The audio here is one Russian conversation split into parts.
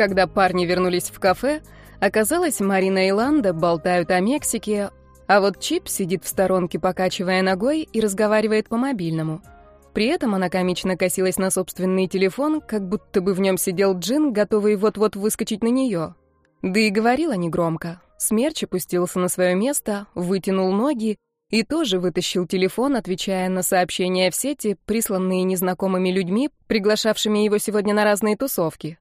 Когда парни вернулись в кафе, оказалось, Марина и Ланда болтают о Мексике, а вот Чип сидит в сторонке, покачивая ногой и разговаривает по мобильному. При этом она комично косилась на собственный телефон, как будто бы в нем сидел джин, готовый вот-вот выскочить на нее. Да и говорила негромко. Смерч опустился на свое место, вытянул ноги и тоже вытащил телефон, отвечая на сообщения в сети, присланные незнакомыми людьми, приглашавшими его сегодня на разные тусовки.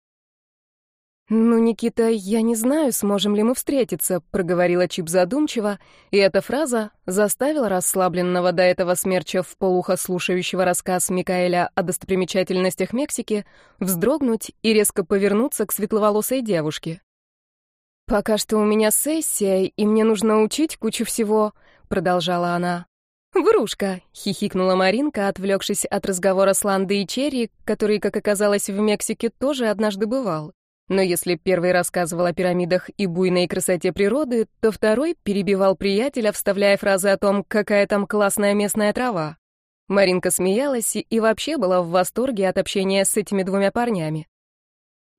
«Ну, Никита, я не знаю, сможем ли мы встретиться», — проговорила Чип задумчиво, и эта фраза заставила расслабленного до этого смерча в полухо слушающего рассказ Микаэля о достопримечательностях Мексики вздрогнуть и резко повернуться к светловолосой девушке. «Пока что у меня сессия, и мне нужно учить кучу всего», — продолжала она. «Врушка!» — хихикнула Маринка, отвлекшись от разговора с Ландой и Черри, который, как оказалось, в Мексике тоже однажды бывал. Но если первый рассказывал о пирамидах и буйной красоте природы, то второй перебивал приятеля, вставляя фразы о том, какая там классная местная трава. Маринка смеялась и вообще была в восторге от общения с этими двумя парнями.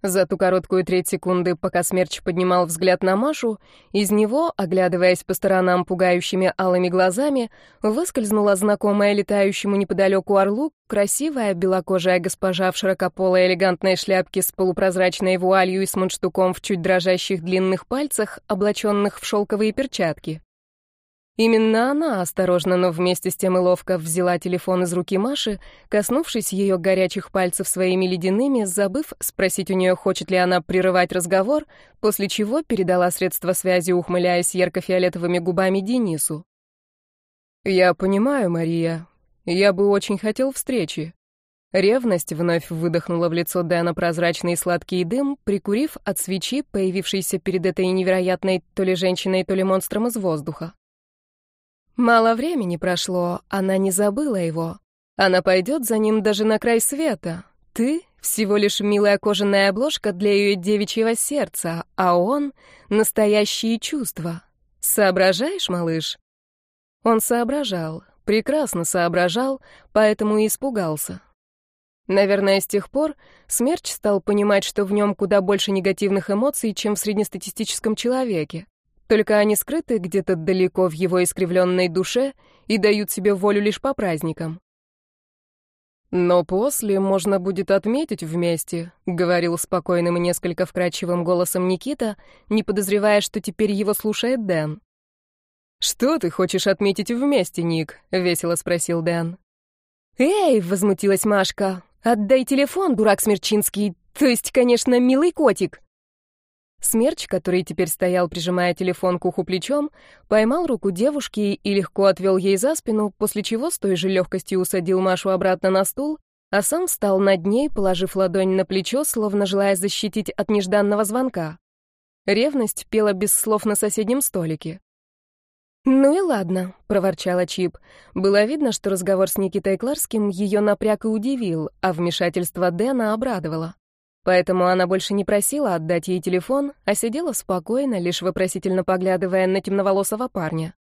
За ту короткую треть секунды, пока Смерч поднимал взгляд на Машу, из него, оглядываясь по сторонам пугающими алыми глазами, выскользнула знакомая летающему неподалеку орлу красивая белокожая госпожа в широкополой элегантной шляпке с полупрозрачной вуалью и с мундштуком в чуть дрожащих длинных пальцах, облаченных в шелковые перчатки. Именно она осторожно, но вместе с тем и ловко взяла телефон из руки Маши, коснувшись ее горячих пальцев своими ледяными, забыв спросить у нее, хочет ли она прерывать разговор, после чего передала средства связи, ухмыляясь ярко-фиолетовыми губами Денису. «Я понимаю, Мария. Я бы очень хотел встречи». Ревность вновь выдохнула в лицо Дэна прозрачный сладкий дым, прикурив от свечи, появившейся перед этой невероятной то ли женщиной, то ли монстром из воздуха. Мало времени прошло, она не забыла его. Она пойдет за ним даже на край света. Ты — всего лишь милая кожаная обложка для ее девичьего сердца, а он — настоящие чувства. Соображаешь, малыш? Он соображал, прекрасно соображал, поэтому и испугался. Наверное, с тех пор Смерч стал понимать, что в нем куда больше негативных эмоций, чем в среднестатистическом человеке. Только они скрыты где-то далеко в его искривленной душе и дают себе волю лишь по праздникам. «Но после можно будет отметить вместе», — говорил спокойным и несколько вкрадчивым голосом Никита, не подозревая, что теперь его слушает Дэн. «Что ты хочешь отметить вместе, Ник?» — весело спросил Дэн. «Эй!» — возмутилась Машка. «Отдай телефон, дурак Смерчинский. То есть, конечно, милый котик». Смерч, который теперь стоял, прижимая телефон к уху плечом, поймал руку девушки и легко отвел ей за спину, после чего с той же легкостью усадил Машу обратно на стул, а сам встал над ней, положив ладонь на плечо, словно желая защитить от нежданного звонка. Ревность пела без слов на соседнем столике. «Ну и ладно», — проворчала Чип. Было видно, что разговор с Никитой Кларским ее напряг и удивил, а вмешательство Дэна обрадовало. Поэтому она больше не просила отдать ей телефон, а сидела спокойно, лишь вопросительно поглядывая на темноволосого парня.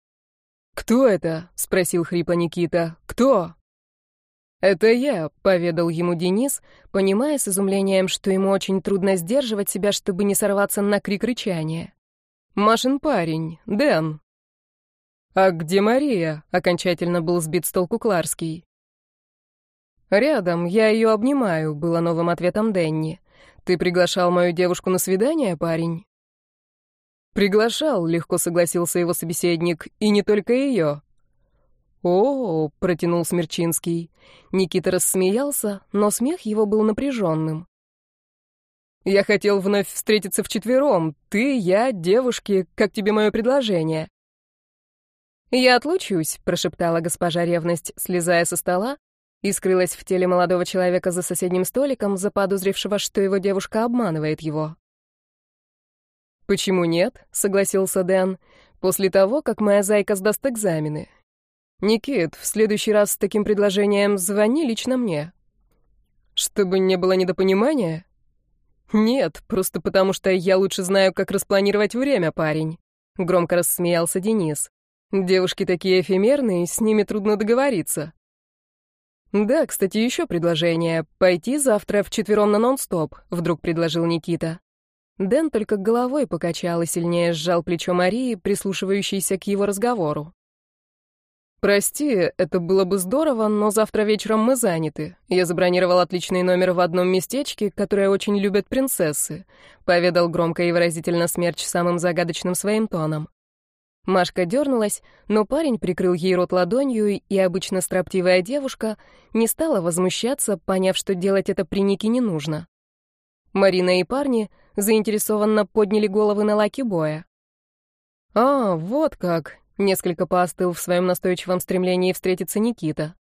«Кто это?» — спросил хрипо Никита. «Кто?» «Это я», — поведал ему Денис, понимая с изумлением, что ему очень трудно сдерживать себя, чтобы не сорваться на крик рычания. «Машин парень, Дэн». «А где Мария?» — окончательно был сбит с толку Кларский. «Рядом, я ее обнимаю», — было новым ответом Дэнни. Ты приглашал мою девушку на свидание, парень? Приглашал, легко согласился его собеседник, и не только ее. О, протянул Смерчинский. Никита рассмеялся, но смех его был напряженным. Я хотел вновь встретиться вчетвером. Ты, я, девушки. Как тебе мое предложение? Я отлучусь, прошептала госпожа ревность, слезая со стола и скрылась в теле молодого человека за соседним столиком, заподозрившего, что его девушка обманывает его. «Почему нет?» — согласился Дэн. «После того, как моя зайка сдаст экзамены. Никит, в следующий раз с таким предложением звони лично мне». «Чтобы не было недопонимания?» «Нет, просто потому что я лучше знаю, как распланировать время, парень», — громко рассмеялся Денис. «Девушки такие эфемерные, с ними трудно договориться». «Да, кстати, еще предложение. Пойти завтра вчетвером на нон-стоп», — вдруг предложил Никита. Дэн только головой покачал и сильнее сжал плечо Марии, прислушивающейся к его разговору. «Прости, это было бы здорово, но завтра вечером мы заняты. Я забронировал отличный номер в одном местечке, которое очень любят принцессы», — поведал громко и выразительно смерч самым загадочным своим тоном. Машка дернулась, но парень прикрыл ей рот ладонью, и обычно строптивая девушка не стала возмущаться, поняв, что делать это при Нике не нужно. Марина и парни заинтересованно подняли головы на лаки боя. «А, вот как!» — несколько поостыл в своем настойчивом стремлении встретиться Никита.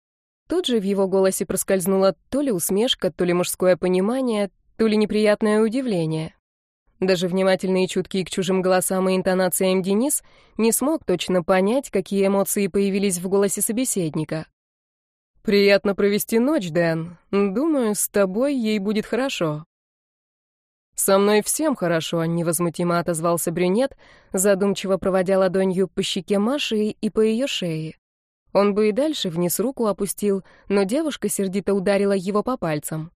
Тут же в его голосе проскользнула то ли усмешка, то ли мужское понимание, то ли неприятное удивление. Даже внимательный и чуткий к чужим голосам и интонациям Денис не смог точно понять, какие эмоции появились в голосе собеседника. «Приятно провести ночь, Дэн. Думаю, с тобой ей будет хорошо». «Со мной всем хорошо», — невозмутимо отозвался брюнет, задумчиво проводя ладонью по щеке Маши и по ее шее. Он бы и дальше вниз руку опустил, но девушка сердито ударила его по пальцам.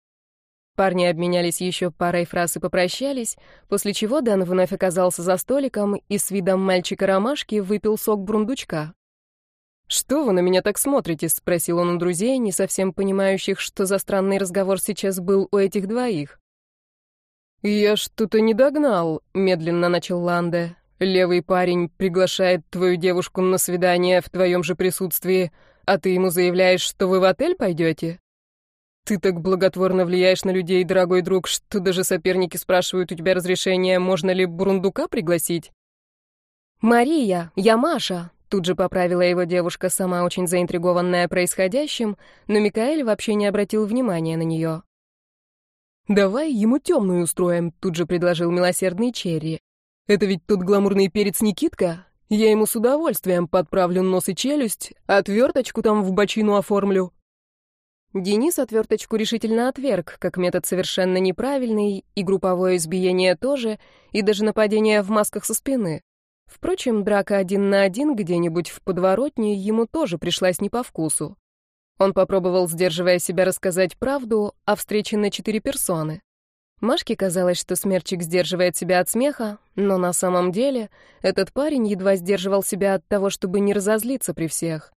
Парни обменялись еще парой фраз и попрощались, после чего Дэн вновь оказался за столиком и с видом мальчика-ромашки выпил сок брундучка. «Что вы на меня так смотрите?» — спросил он у друзей, не совсем понимающих, что за странный разговор сейчас был у этих двоих. «Я что-то не догнал», — медленно начал Ланде. «Левый парень приглашает твою девушку на свидание в твоем же присутствии, а ты ему заявляешь, что вы в отель пойдете?» Ты так благотворно влияешь на людей, дорогой друг, что даже соперники спрашивают у тебя разрешения, можно ли Бурундука пригласить. Мария, я Маша, тут же поправила его девушка, сама очень заинтригованная происходящим, но Микаэль вообще не обратил внимания на нее. «Давай ему темную устроим», — тут же предложил милосердный Черри. «Это ведь тот гламурный перец Никитка? Я ему с удовольствием подправлю нос и челюсть, отверточку там в бочину оформлю». Денис отверточку решительно отверг, как метод совершенно неправильный, и групповое избиение тоже, и даже нападение в масках со спины. Впрочем, драка один на один где-нибудь в подворотне ему тоже пришлась не по вкусу. Он попробовал, сдерживая себя, рассказать правду о встрече на четыре персоны. Машке казалось, что Смерчик сдерживает себя от смеха, но на самом деле этот парень едва сдерживал себя от того, чтобы не разозлиться при всех.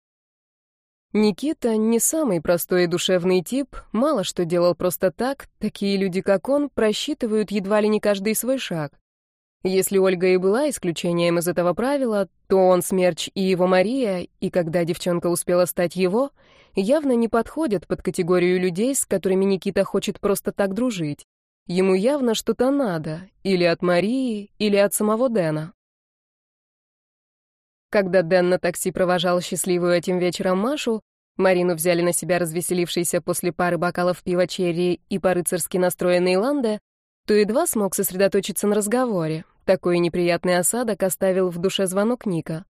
Никита не самый простой и душевный тип, мало что делал просто так, такие люди, как он, просчитывают едва ли не каждый свой шаг. Если Ольга и была исключением из этого правила, то он, Смерч и его Мария, и когда девчонка успела стать его, явно не подходят под категорию людей, с которыми Никита хочет просто так дружить. Ему явно что-то надо, или от Марии, или от самого Дэна. Когда Дэн на такси провожал счастливую этим вечером Машу, Марину взяли на себя развеселившийся после пары бокалов пива черри и по-рыцарски настроенный Ланда, то едва смог сосредоточиться на разговоре. Такой неприятный осадок оставил в душе звонок Ника.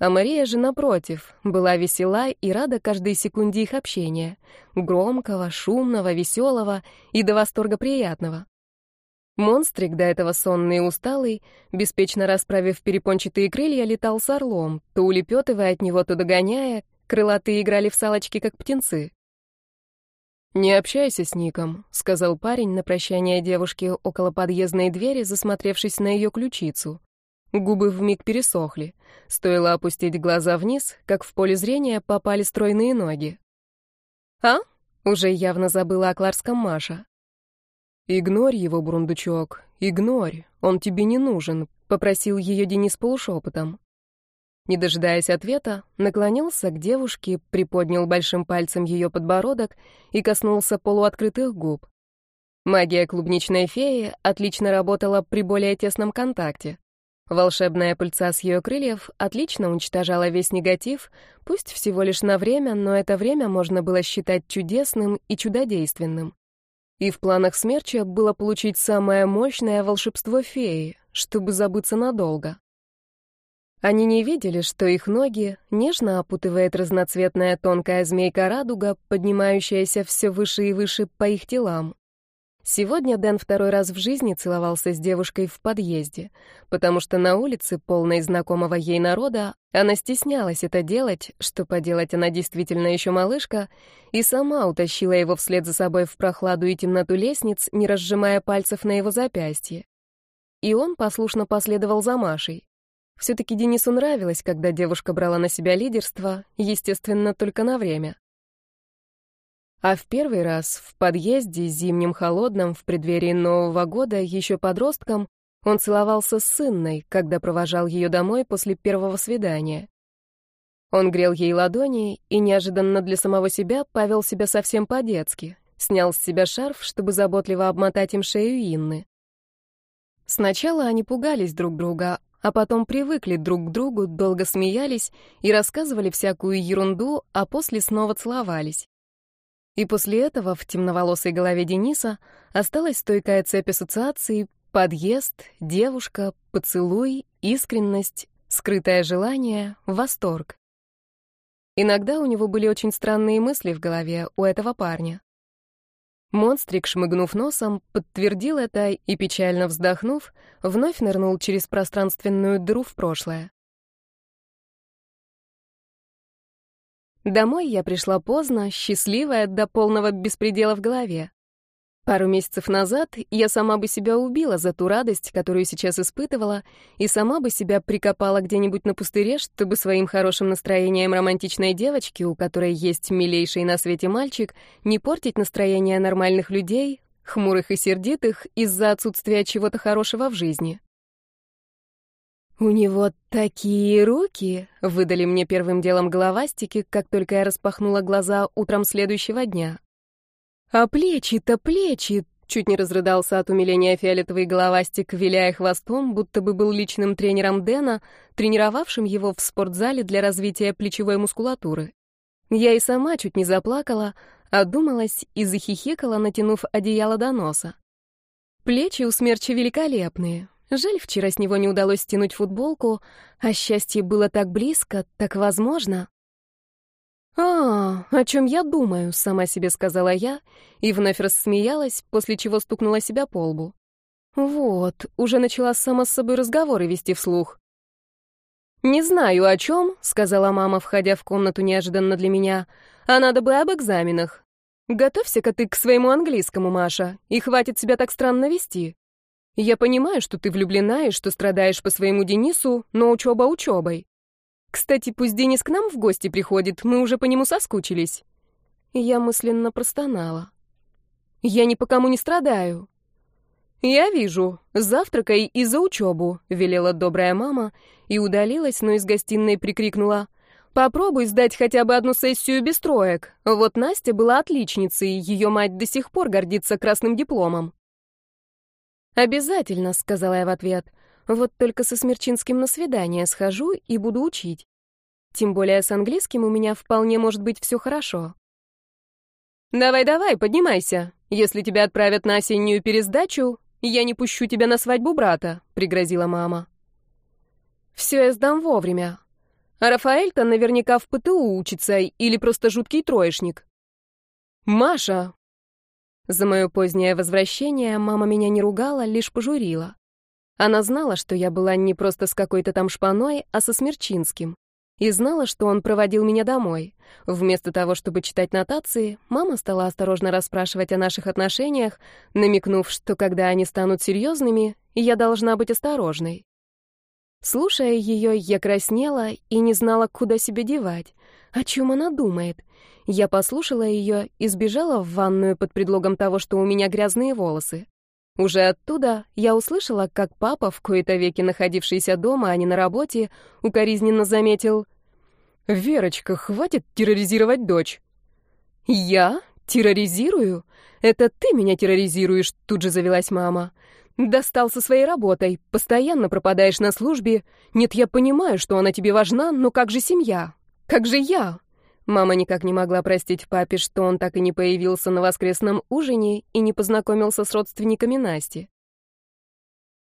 А Мария же, напротив, была весела и рада каждой секунде их общения. Громкого, шумного, веселого и до восторга приятного. Монстрик, до этого сонный и усталый, беспечно расправив перепончатые крылья, летал с орлом, то улепетывая от него, то догоняя, крылатые играли в салочки, как птенцы. «Не общайся с Ником», — сказал парень на прощание девушке около подъездной двери, засмотревшись на ее ключицу. Губы вмиг пересохли. Стоило опустить глаза вниз, как в поле зрения попали стройные ноги. «А?» — уже явно забыла о Кларском Маша. «Игнорь его, Брундучок, игнорь, он тебе не нужен», — попросил ее Денис полушепотом. Не дожидаясь ответа, наклонился к девушке, приподнял большим пальцем ее подбородок и коснулся полуоткрытых губ. Магия клубничной феи отлично работала при более тесном контакте. Волшебная пыльца с ее крыльев отлично уничтожала весь негатив, пусть всего лишь на время, но это время можно было считать чудесным и чудодейственным. И в планах Смерча было получить самое мощное волшебство феи, чтобы забыться надолго. Они не видели, что их ноги нежно опутывает разноцветная тонкая змейка-радуга, поднимающаяся все выше и выше по их телам. Сегодня Дэн второй раз в жизни целовался с девушкой в подъезде, потому что на улице, полной знакомого ей народа, она стеснялась это делать, что поделать она действительно еще малышка, и сама утащила его вслед за собой в прохладу и темноту лестниц, не разжимая пальцев на его запястье. и он послушно последовал за Машей. Все-таки Денису нравилось, когда девушка брала на себя лидерство, естественно, только на время. А в первый раз в подъезде, зимним холодным, в преддверии Нового года, еще подростком, он целовался с сынной, когда провожал ее домой после первого свидания. Он грел ей ладони и неожиданно для самого себя повел себя совсем по-детски. Снял с себя шарф, чтобы заботливо обмотать им шею Инны. Сначала они пугались друг друга, а потом привыкли друг к другу, долго смеялись и рассказывали всякую ерунду, а после снова целовались. И после этого в темноволосой голове Дениса осталась стойкая цепь ассоциаций подъезд, девушка, поцелуй, искренность, скрытое желание, восторг. Иногда у него были очень странные мысли в голове у этого парня. Монстрик, шмыгнув носом, подтвердил это и, печально вздохнув, вновь нырнул через пространственную дыру в прошлое. Домой я пришла поздно, счастливая до полного беспредела в голове. Пару месяцев назад я сама бы себя убила за ту радость, которую сейчас испытывала, и сама бы себя прикопала где-нибудь на пустыре, чтобы своим хорошим настроением романтичной девочки, у которой есть милейший на свете мальчик, не портить настроение нормальных людей, хмурых и сердитых, из-за отсутствия чего-то хорошего в жизни. «У него такие руки!» — выдали мне первым делом головастики, как только я распахнула глаза утром следующего дня. «А плечи-то плечи!» Чуть не разрыдался от умиления фиолетовый головастик, виляя хвостом, будто бы был личным тренером Дэна, тренировавшим его в спортзале для развития плечевой мускулатуры. Я и сама чуть не заплакала, одумалась и захихикала, натянув одеяло до носа. Плечи у смерча великолепные. Жаль, вчера с него не удалось стянуть футболку, а счастье было так близко, так возможно. «А, о чем я думаю», — сама себе сказала я, и вновь рассмеялась, после чего стукнула себя по лбу. «Вот, уже начала сама с собой разговоры вести вслух». «Не знаю, о чем», — сказала мама, входя в комнату неожиданно для меня, «а надо бы об экзаменах. Готовься-ка ты к своему английскому, Маша, и хватит себя так странно вести. Я понимаю, что ты влюблена и что страдаешь по своему Денису, но учеба учебой. Кстати, пусть Денис к нам в гости приходит, мы уже по нему соскучились. Я мысленно простонала. Я ни по кому не страдаю. Я вижу. Завтракай и за учебу, велела добрая мама и удалилась, но из гостиной прикрикнула. Попробуй сдать хотя бы одну сессию без троек. Вот Настя была отличницей, ее мать до сих пор гордится красным дипломом. «Обязательно», — сказала я в ответ. Вот только со Смерчинским на свидание схожу и буду учить. Тем более с английским у меня вполне может быть все хорошо. «Давай-давай, поднимайся. Если тебя отправят на осеннюю пересдачу, я не пущу тебя на свадьбу брата», — пригрозила мама. «Все я сдам вовремя. А Рафаэль-то наверняка в ПТУ учится или просто жуткий троечник». «Маша!» За мое позднее возвращение мама меня не ругала, лишь пожурила. Она знала, что я была не просто с какой-то там шпаной, а со Смерчинским. И знала, что он проводил меня домой. Вместо того, чтобы читать нотации, мама стала осторожно расспрашивать о наших отношениях, намекнув, что когда они станут серьезными, я должна быть осторожной. Слушая ее, я краснела и не знала, куда себя девать. О чем она думает? Я послушала ее и сбежала в ванную под предлогом того, что у меня грязные волосы. Уже оттуда я услышала, как папа, в кои-то веки находившийся дома, а не на работе, укоризненно заметил «Верочка, хватит терроризировать дочь». «Я? Терроризирую? Это ты меня терроризируешь», — тут же завелась мама. «Достал со своей работой, постоянно пропадаешь на службе. Нет, я понимаю, что она тебе важна, но как же семья? Как же я? Мама никак не могла простить папе, что он так и не появился на воскресном ужине и не познакомился с родственниками Насти.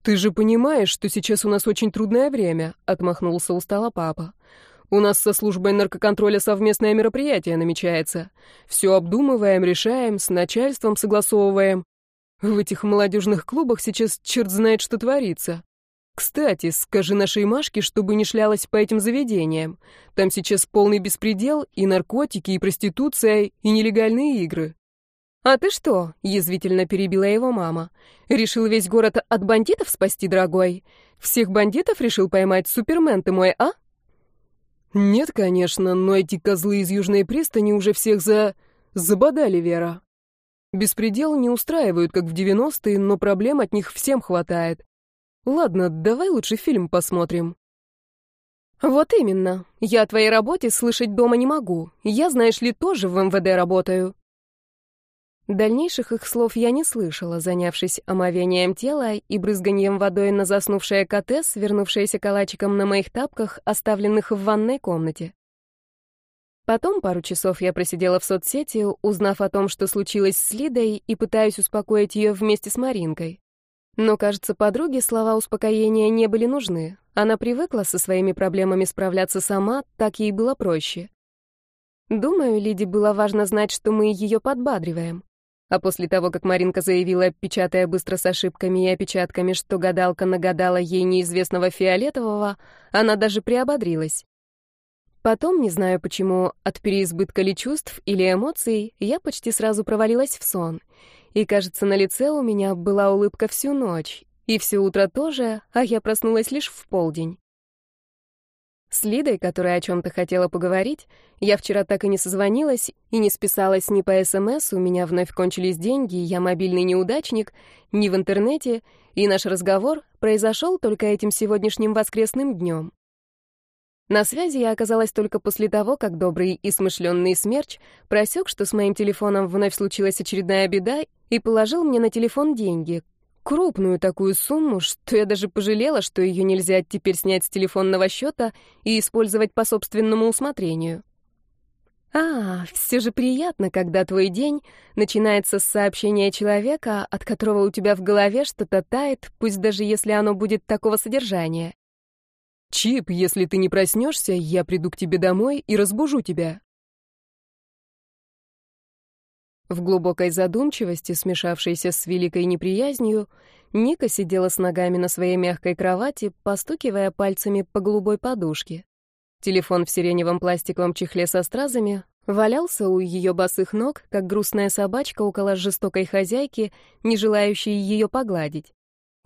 «Ты же понимаешь, что сейчас у нас очень трудное время», — отмахнулся устало папа. «У нас со службой наркоконтроля совместное мероприятие намечается. Все обдумываем, решаем, с начальством согласовываем. В этих молодежных клубах сейчас черт знает, что творится. Кстати, скажи нашей Машке, чтобы не шлялась по этим заведениям. Там сейчас полный беспредел, и наркотики, и проституция, и нелегальные игры. «А ты что?» — язвительно перебила его мама. «Решил весь город от бандитов спасти, дорогой? Всех бандитов решил поймать Супермен ты мой, а?» «Нет, конечно, но эти козлы из Южной пристани уже всех за... забодали, Вера. Беспредел не устраивают, как в девяностые, но проблем от них всем хватает. Ладно, давай лучше фильм посмотрим». «Вот именно. Я о твоей работе слышать дома не могу. Я, знаешь ли, тоже в МВД работаю». Дальнейших их слов я не слышала, занявшись омовением тела и брызганием водой на заснувшее коте, свернувшееся калачиком на моих тапках, оставленных в ванной комнате. Потом пару часов я просидела в соцсети, узнав о том, что случилось с Лидой, и пытаюсь успокоить ее вместе с Маринкой. Но, кажется, подруге слова успокоения не были нужны. Она привыкла со своими проблемами справляться сама, так ей было проще. Думаю, Лиде было важно знать, что мы ее подбадриваем. А после того, как Маринка заявила, печатая быстро с ошибками и опечатками, что гадалка нагадала ей неизвестного фиолетового, она даже приободрилась. Потом, не знаю почему, от переизбытка ли чувств или эмоций, я почти сразу провалилась в сон. И, кажется, на лице у меня была улыбка всю ночь, и все утро тоже, а я проснулась лишь в полдень. С Лидой, которая о чем-то хотела поговорить, я вчера так и не созвонилась и не списалась ни по СМС, у меня вновь кончились деньги, я мобильный неудачник, ни в интернете, и наш разговор произошел только этим сегодняшним воскресным днем. На связи я оказалась только после того, как добрый и смышленный смерч просек, что с моим телефоном вновь случилась очередная беда, и положил мне на телефон деньги, крупную такую сумму, что я даже пожалела, что ее нельзя теперь снять с телефонного счета и использовать по собственному усмотрению. А, все же приятно, когда твой день начинается с сообщения человека, от которого у тебя в голове что-то тает, пусть даже если оно будет такого содержания. «Чип, если ты не проснешься, я приду к тебе домой и разбужу тебя», В глубокой задумчивости, смешавшейся с великой неприязнью, Ника сидела с ногами на своей мягкой кровати, постукивая пальцами по голубой подушке. Телефон в сиреневом пластиковом чехле со стразами валялся у ее босых ног, как грустная собачка около жестокой хозяйки, не желающей ее погладить.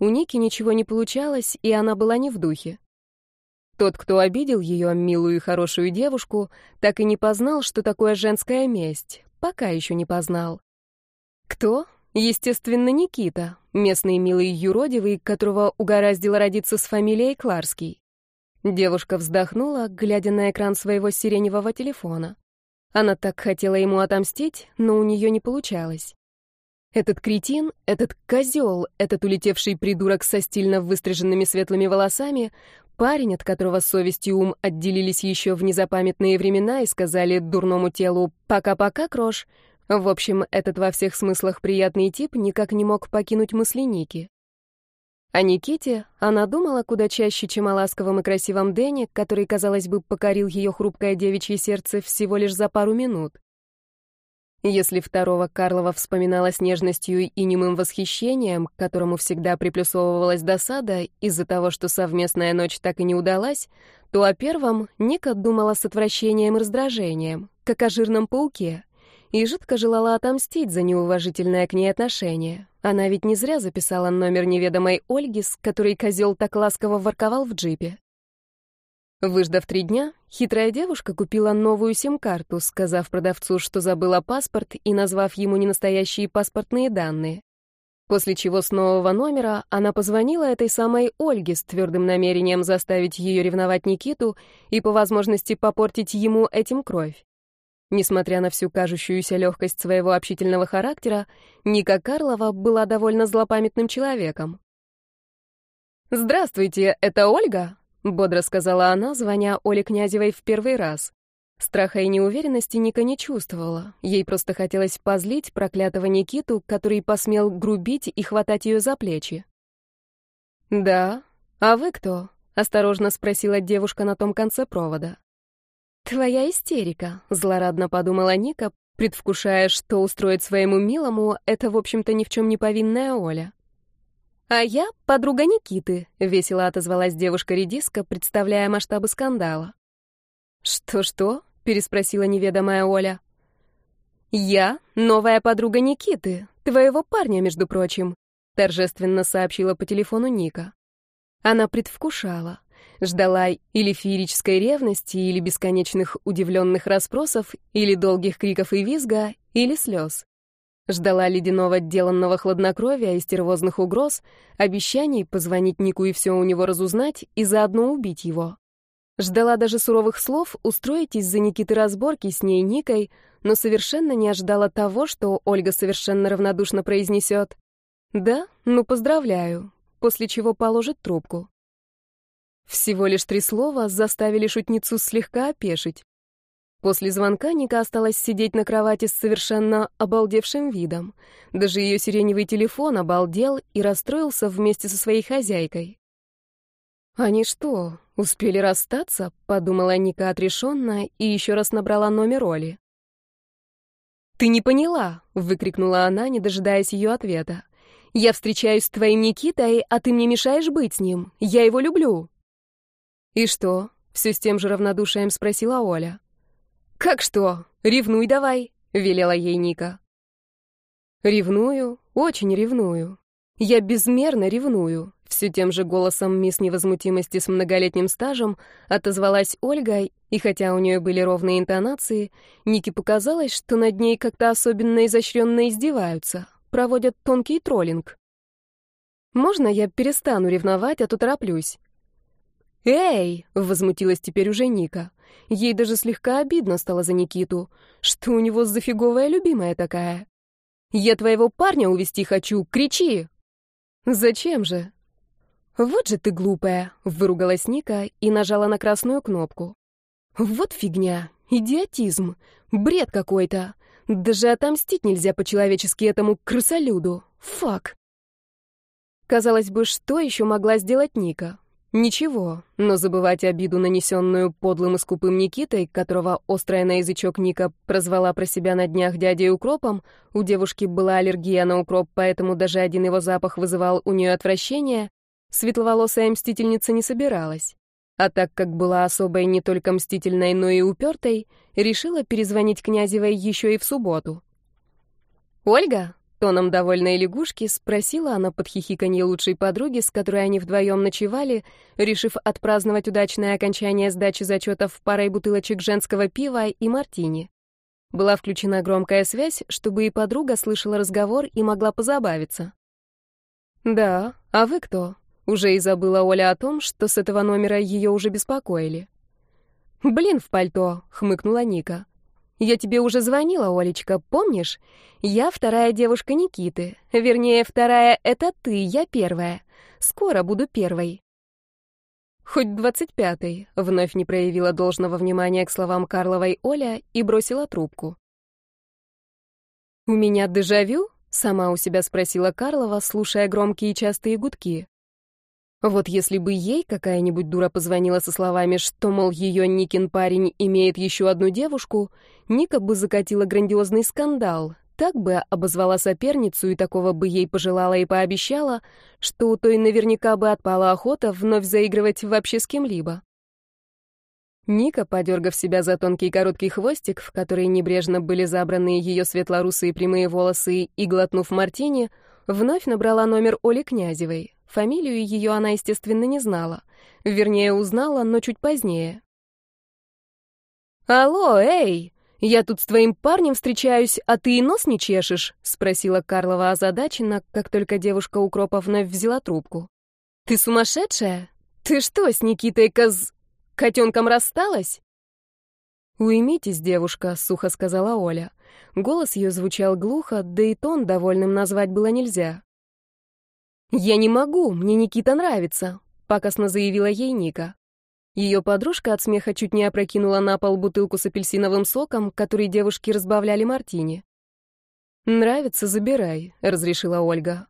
У Ники ничего не получалось, и она была не в духе. Тот, кто обидел ее, милую и хорошую девушку, так и не познал, что такое женская месть, Пока еще не познал. Кто? Естественно, Никита, местный милый юродивый, которого угораздило родиться с фамилией Кларский. Девушка вздохнула, глядя на экран своего сиреневого телефона. Она так хотела ему отомстить, но у нее не получалось. Этот кретин, этот козел, этот улетевший придурок со стильно выстриженными светлыми волосами Парень, от которого совесть и ум отделились еще в незапамятные времена и сказали дурному телу «пока-пока, крош», в общем, этот во всех смыслах приятный тип никак не мог покинуть мысли Ники. О Никите она думала куда чаще, чем о ласковом и красивом Дэне, который, казалось бы, покорил ее хрупкое девичье сердце всего лишь за пару минут. Если второго Карлова вспоминала с нежностью и немым восхищением, к которому всегда приплюсовывалась досада из-за того, что совместная ночь так и не удалась, то о первом Ника думала с отвращением и раздражением, как о жирном пауке, и жутко желала отомстить за неуважительное к ней отношение. Она ведь не зря записала номер неведомой Ольги, с которой козел так ласково ворковал в джипе. Выждав три дня, хитрая девушка купила новую сим-карту, сказав продавцу, что забыла паспорт и назвав ему ненастоящие паспортные данные. После чего с нового номера она позвонила этой самой Ольге с твердым намерением заставить ее ревновать Никиту и по возможности попортить ему этим кровь. Несмотря на всю кажущуюся легкость своего общительного характера, Ника Карлова была довольно злопамятным человеком. «Здравствуйте, это Ольга?» — бодро сказала она, звоня Оле Князевой в первый раз. Страха и неуверенности Ника не чувствовала. Ей просто хотелось позлить проклятого Никиту, который посмел грубить и хватать ее за плечи. «Да? А вы кто?» — осторожно спросила девушка на том конце провода. «Твоя истерика», — злорадно подумала Ника, предвкушая, что устроит своему милому это, в общем-то, ни в чем не повинная Оля. «А я подруга Никиты», — весело отозвалась девушка-редиска, представляя масштабы скандала. «Что-что?» — переспросила неведомая Оля. «Я — новая подруга Никиты, твоего парня, между прочим», — торжественно сообщила по телефону Ника. Она предвкушала, ждала или феерической ревности, или бесконечных удивленных расспросов, или долгих криков и визга, или слез. Ждала ледяного деланного хладнокровия и стервозных угроз, обещаний позвонить Нику и все у него разузнать и заодно убить его. Ждала даже суровых слов устроить из-за Никиты разборки с ней Никой, но совершенно не ожидала того, что Ольга совершенно равнодушно произнесет «Да, ну поздравляю», после чего положит трубку. Всего лишь три слова заставили шутницу слегка опешить. После звонка Ника осталась сидеть на кровати с совершенно обалдевшим видом. Даже ее сиреневый телефон обалдел и расстроился вместе со своей хозяйкой. «Они что, успели расстаться?» — подумала Ника отрешенно и еще раз набрала номер Оли. «Ты не поняла!» — выкрикнула она, не дожидаясь ее ответа. «Я встречаюсь с твоим Никитой, а ты мне мешаешь быть с ним. Я его люблю!» «И что?» — все с тем же равнодушием спросила Оля. «Как что? Ревнуй давай», — велела ей Ника. «Ревную, очень ревную. Я безмерно ревную», — все тем же голосом мисс невозмутимости с многолетним стажем отозвалась Ольга, и хотя у нее были ровные интонации, Нике показалось, что над ней как-то особенно изощренно издеваются, проводят тонкий троллинг. «Можно я перестану ревновать, а то тороплюсь?» «Эй!» — возмутилась теперь уже Ника. Ей даже слегка обидно стало за Никиту. Что у него за фиговая любимая такая? «Я твоего парня увести хочу! Кричи!» «Зачем же?» «Вот же ты глупая!» — выругалась Ника и нажала на красную кнопку. «Вот фигня! Идиотизм! Бред какой-то! Даже отомстить нельзя по-человечески этому крысолюду! Фак!» Казалось бы, что еще могла сделать Ника? Ничего, но забывать обиду, нанесенную подлым и скупым Никитой, которого острая на язычок Ника прозвала про себя на днях дядей укропом, у девушки была аллергия на укроп, поэтому даже один его запах вызывал у нее отвращение, светловолосая мстительница не собиралась. А так как была особой не только мстительной, но и упертой, решила перезвонить Князевой еще и в субботу. «Ольга, Тоном довольной лягушки спросила она под хихиканье лучшей подруги, с которой они вдвоем ночевали, решив отпраздновать удачное окончание сдачи зачетов парой бутылочек женского пива и мартини. Была включена громкая связь, чтобы и подруга слышала разговор и могла позабавиться. «Да, а вы кто?» Уже и забыла Оля о том, что с этого номера ее уже беспокоили. «Блин в пальто», — хмыкнула Ника. Я тебе уже звонила, Олечка, помнишь? Я вторая девушка Никиты. Вернее, вторая — это ты, я первая. Скоро буду первой. Хоть двадцать пятый, вновь не проявила должного внимания к словам Карловой Оля и бросила трубку. «У меня дежавю?» — сама у себя спросила Карлова, слушая громкие частые гудки. Вот если бы ей какая-нибудь дура позвонила со словами, что, мол, ее Никин парень имеет еще одну девушку, Ника бы закатила грандиозный скандал, так бы обозвала соперницу и такого бы ей пожелала и пообещала, что у той наверняка бы отпала охота вновь заигрывать вообще с кем-либо. Ника, подергав себя за тонкий короткий хвостик, в который небрежно были забраны ее светлорусые прямые волосы, и, глотнув мартини, вновь набрала номер Оли Князевой. Фамилию ее она, естественно, не знала. Вернее, узнала, но чуть позднее. «Алло, эй! Я тут с твоим парнем встречаюсь, а ты и нос не чешешь?» — спросила Карлова озадаченно, как только девушка укропа вновь взяла трубку. «Ты сумасшедшая? Ты что, с Никитой Коз... котенком рассталась?» «Уймитесь, девушка», — сухо сказала Оля. Голос ее звучал глухо, да и тон довольным назвать было нельзя. «Я не могу, мне Никита нравится», — пакостно заявила ей Ника. Ее подружка от смеха чуть не опрокинула на пол бутылку с апельсиновым соком, который девушки разбавляли мартини. «Нравится, забирай», — разрешила Ольга.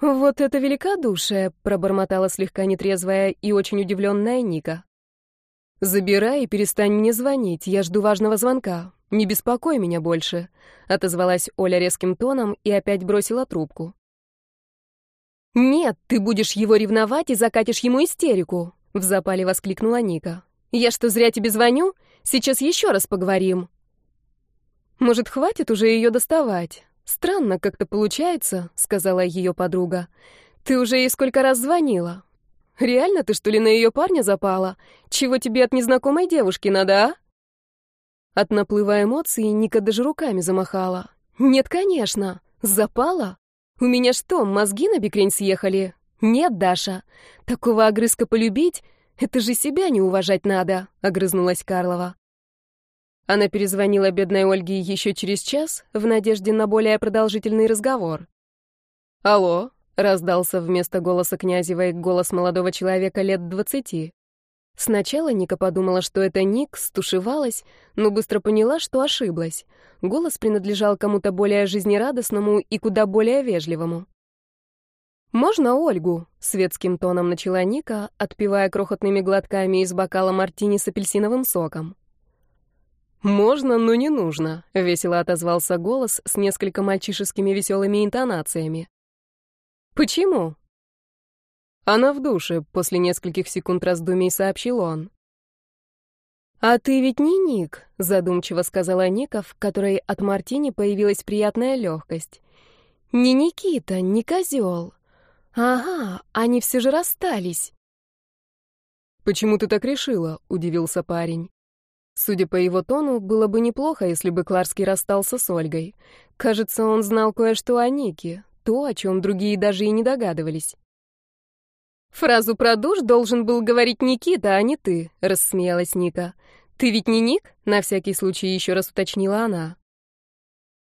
«Вот это великодушие», — пробормотала слегка нетрезвая и очень удивленная Ника. «Забирай и перестань мне звонить, я жду важного звонка. Не беспокой меня больше», — отозвалась Оля резким тоном и опять бросила трубку. «Нет, ты будешь его ревновать и закатишь ему истерику», — в запале воскликнула Ника. «Я что, зря тебе звоню? Сейчас еще раз поговорим». Может, хватит уже ее доставать? Странно как-то получается, сказала ее подруга. Ты уже ей сколько раз звонила? Реально ты что ли на ее парня запала? Чего тебе от незнакомой девушки надо, а? От наплыва эмоций Ника даже руками замахала. Нет, конечно. Запала? У меня что, мозги на бекрень съехали? Нет, Даша. Такого огрызка полюбить — это же себя не уважать надо, огрызнулась Карлова. Она перезвонила бедной Ольге еще через час в надежде на более продолжительный разговор. «Алло», — раздался вместо голоса Князевой голос молодого человека лет двадцати. Сначала Ника подумала, что это Ник, стушевалась, но быстро поняла, что ошиблась. Голос принадлежал кому-то более жизнерадостному и куда более вежливому. «Можно Ольгу?» — светским тоном начала Ника, отпивая крохотными глотками из бокала мартини с апельсиновым соком. «Можно, но не нужно», — весело отозвался голос с несколько мальчишескими веселыми интонациями. «Почему?» «Она в душе», — после нескольких секунд раздумий сообщил он. «А ты ведь не Ник», — задумчиво сказала Ника, в которой от Мартини появилась приятная легкость. «Не Никита, не козел. Ага, они все же расстались». «Почему ты так решила?» — удивился парень. Судя по его тону, было бы неплохо, если бы Кларский расстался с Ольгой. Кажется, он знал кое-что о Нике, то, о чем другие даже и не догадывались. «Фразу про душ должен был говорить Никита, а не ты», — рассмеялась Ника. «Ты ведь не Ник?» — на всякий случай еще раз уточнила она.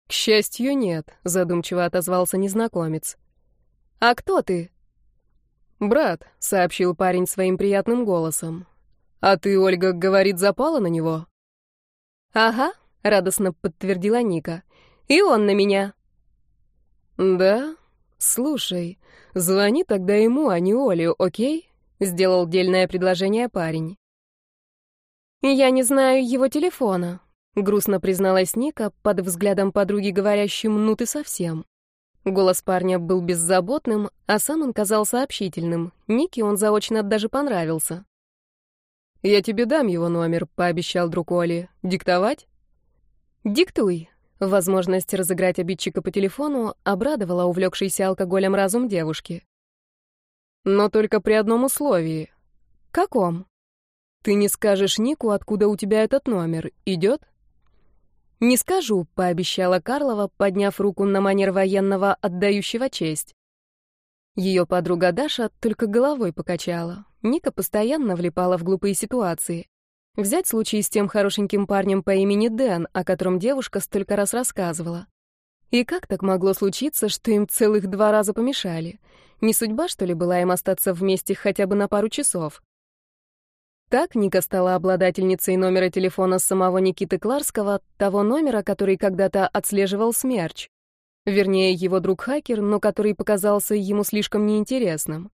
«К счастью, нет», — задумчиво отозвался незнакомец. «А кто ты?» «Брат», — сообщил парень своим приятным голосом. «А ты, Ольга, говорит, запала на него?» «Ага», — радостно подтвердила Ника. «И он на меня». «Да? Слушай, звони тогда ему, а не Оле, окей?» — сделал дельное предложение парень. «Я не знаю его телефона», — грустно призналась Ника под взглядом подруги, говорящим «ну ты совсем». Голос парня был беззаботным, а сам он казался общительным. Нике он заочно даже понравился. «Я тебе дам его номер», — пообещал друг Оли. «Диктовать?» «Диктуй». Возможность разыграть обидчика по телефону обрадовала увлекшийся алкоголем разум девушки. «Но только при одном условии». «Каком?» «Ты не скажешь Нику, откуда у тебя этот номер. Идет?» «Не скажу», — пообещала Карлова, подняв руку на манер военного, отдающего честь. Ее подруга Даша только головой покачала. Ника постоянно влипала в глупые ситуации. Взять случай с тем хорошеньким парнем по имени Дэн, о котором девушка столько раз рассказывала. И как так могло случиться, что им целых два раза помешали? Не судьба, что ли, была им остаться вместе хотя бы на пару часов? Так Ника стала обладательницей номера телефона самого Никиты Кларского, того номера, который когда-то отслеживал Смерч. Вернее, его друг-хакер, но который показался ему слишком неинтересным.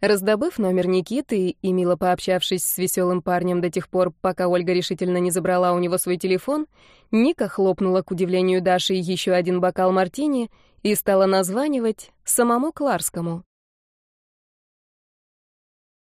Раздобыв номер Никиты и мило пообщавшись с веселым парнем до тех пор, пока Ольга решительно не забрала у него свой телефон, Ника хлопнула к удивлению Даши еще один бокал мартини и стала названивать самому Кларскому.